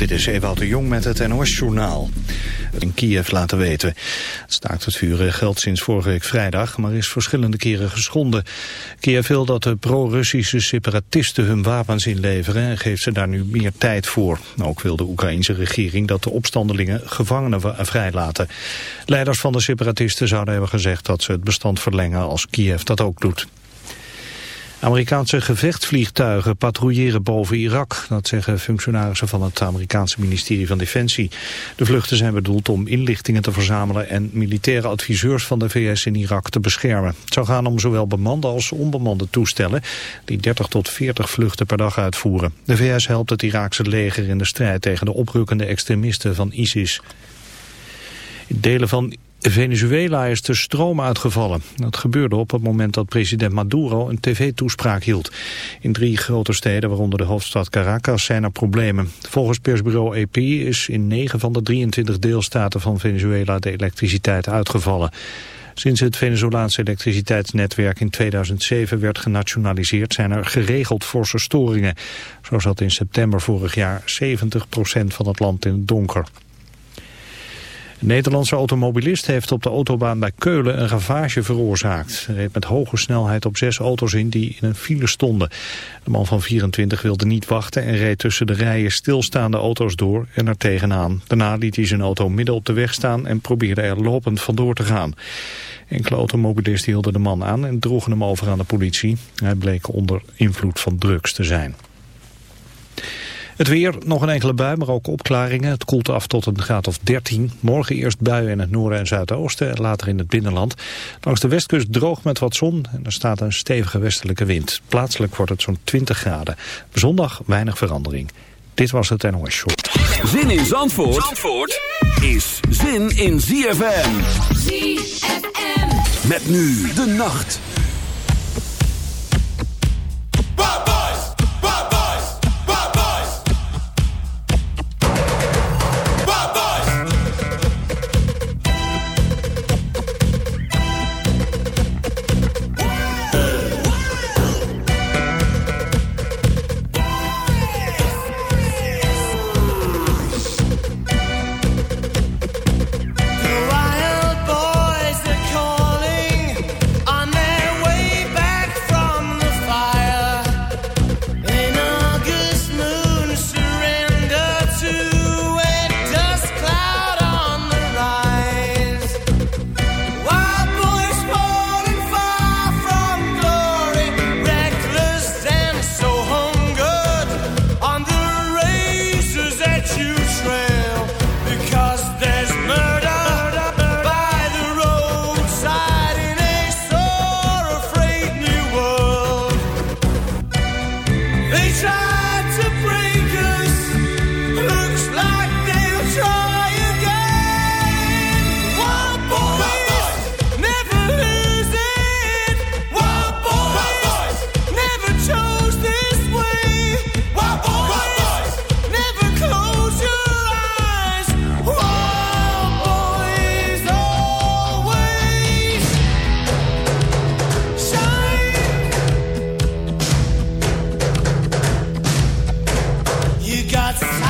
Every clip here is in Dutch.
Dit is Ewout de Jong met het NOS-journaal. In Kiev laten weten. Het staakt het vuren geldt sinds vorige week vrijdag, maar is verschillende keren geschonden. Kiev wil dat de pro-Russische separatisten hun wapens inleveren en geeft ze daar nu meer tijd voor. Ook wil de Oekraïnse regering dat de opstandelingen gevangenen vrijlaten. Leiders van de separatisten zouden hebben gezegd dat ze het bestand verlengen als Kiev dat ook doet. Amerikaanse gevechtsvliegtuigen patrouilleren boven Irak. Dat zeggen functionarissen van het Amerikaanse ministerie van Defensie. De vluchten zijn bedoeld om inlichtingen te verzamelen... en militaire adviseurs van de VS in Irak te beschermen. Het zou gaan om zowel bemande als onbemande toestellen... die 30 tot 40 vluchten per dag uitvoeren. De VS helpt het Iraakse leger in de strijd tegen de oprukkende extremisten van ISIS. Delen van Venezuela is de stroom uitgevallen. Dat gebeurde op het moment dat president Maduro een tv-toespraak hield. In drie grote steden, waaronder de hoofdstad Caracas, zijn er problemen. Volgens persbureau AP is in 9 van de 23 deelstaten van Venezuela de elektriciteit uitgevallen. Sinds het Venezolaanse elektriciteitsnetwerk in 2007 werd genationaliseerd zijn er geregeld forse storingen. Zo zat in september vorig jaar 70% van het land in het donker. Een Nederlandse automobilist heeft op de autobaan bij Keulen een ravage veroorzaakt. Hij reed met hoge snelheid op zes auto's in die in een file stonden. De man van 24 wilde niet wachten en reed tussen de rijen stilstaande auto's door en er tegenaan. Daarna liet hij zijn auto midden op de weg staan en probeerde er lopend vandoor te gaan. Enkele automobilisten hielden de man aan en droegen hem over aan de politie. Hij bleek onder invloed van drugs te zijn. Het weer, nog een enkele bui, maar ook opklaringen. Het koelt af tot een graad of 13. Morgen eerst buien in het noorden en zuidoosten en later in het binnenland. Langs de westkust droog met wat zon en er staat een stevige westelijke wind. Plaatselijk wordt het zo'n 20 graden. Zondag weinig verandering. Dit was het NOS Show. Zin in Zandvoort, Zandvoort is zin in ZFM. ZFM. Met nu de nacht. That's.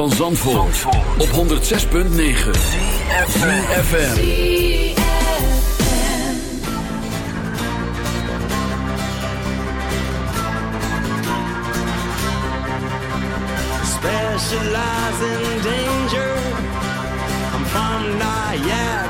van Zandvoort, op 106.9 CFFM Specialize in danger. I'm from Niagara.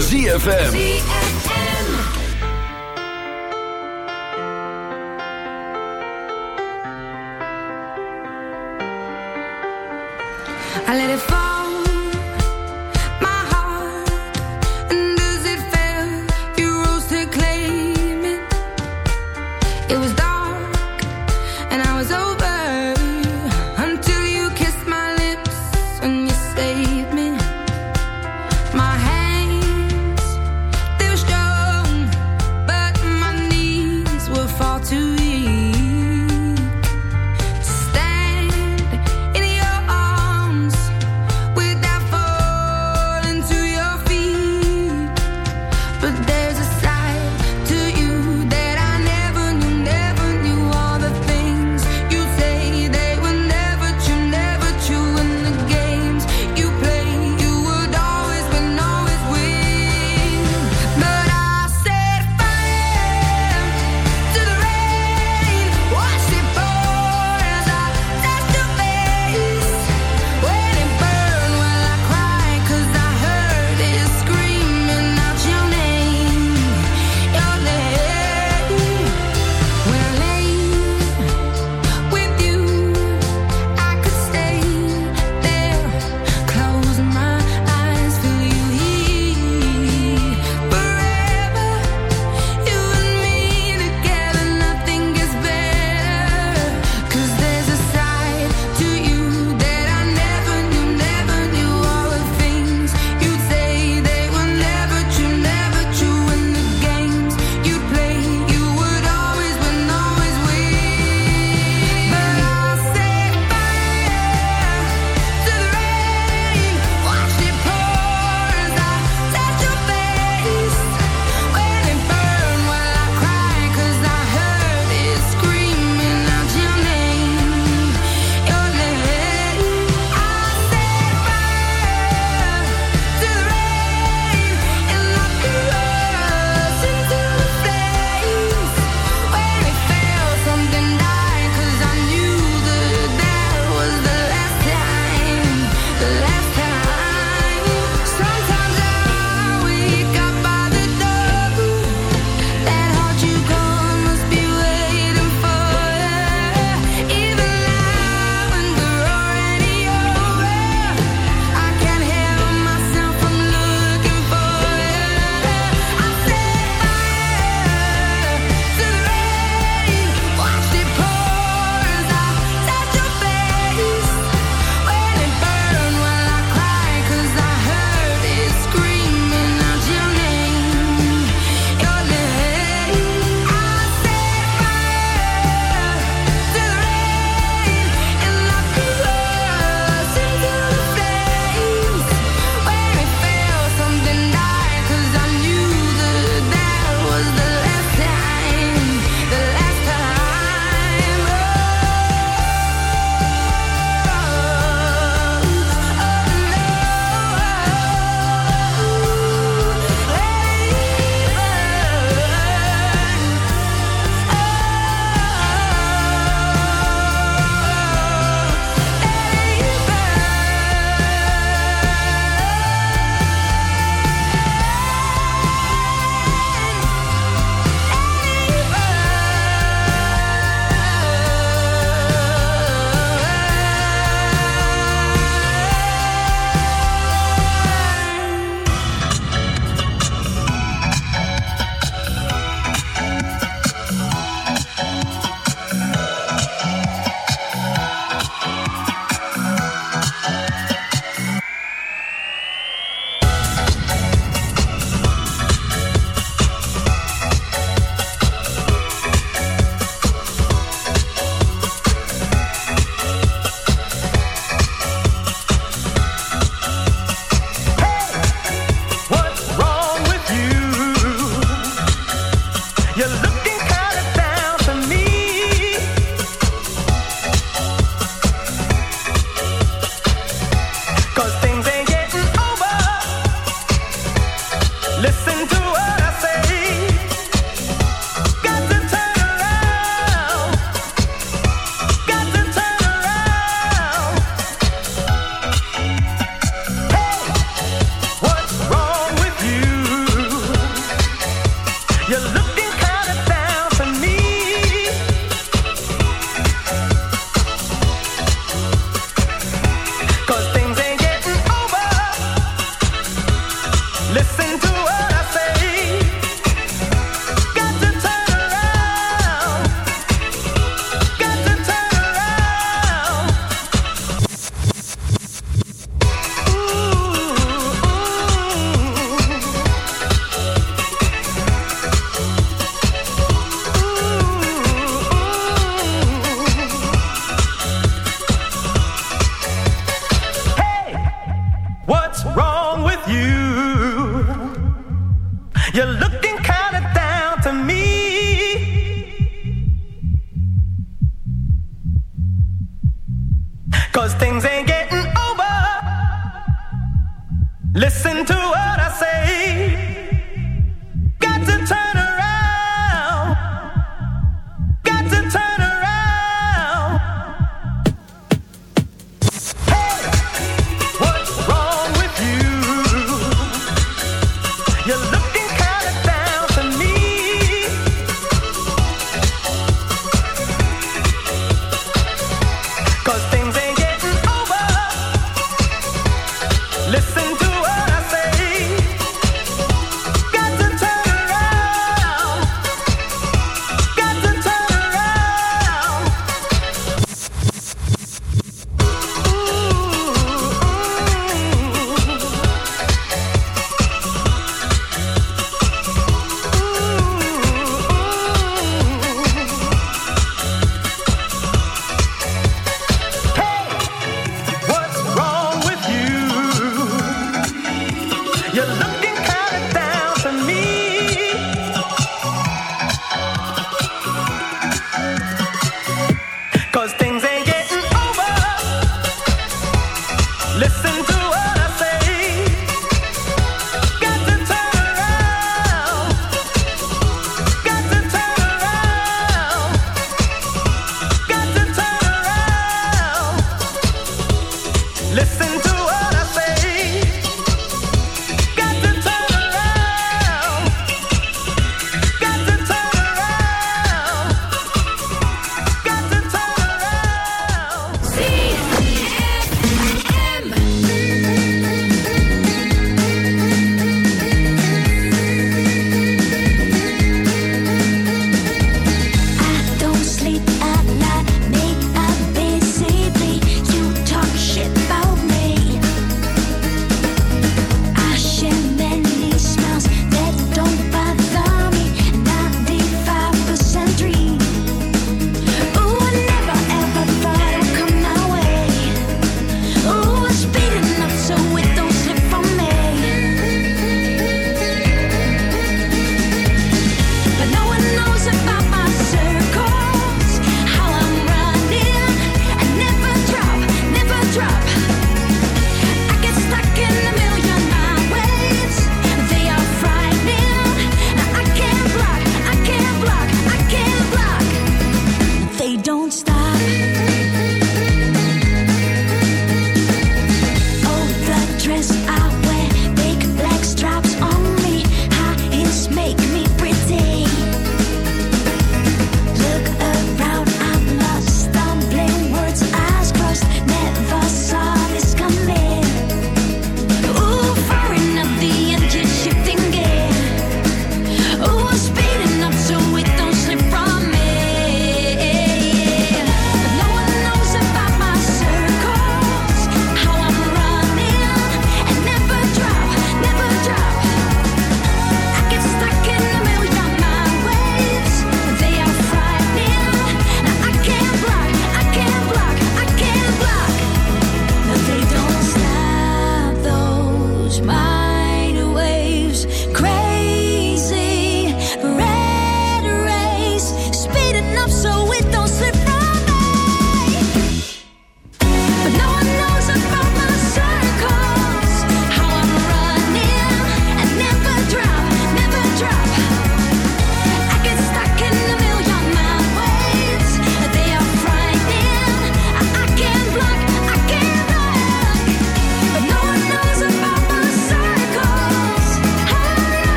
ZFM.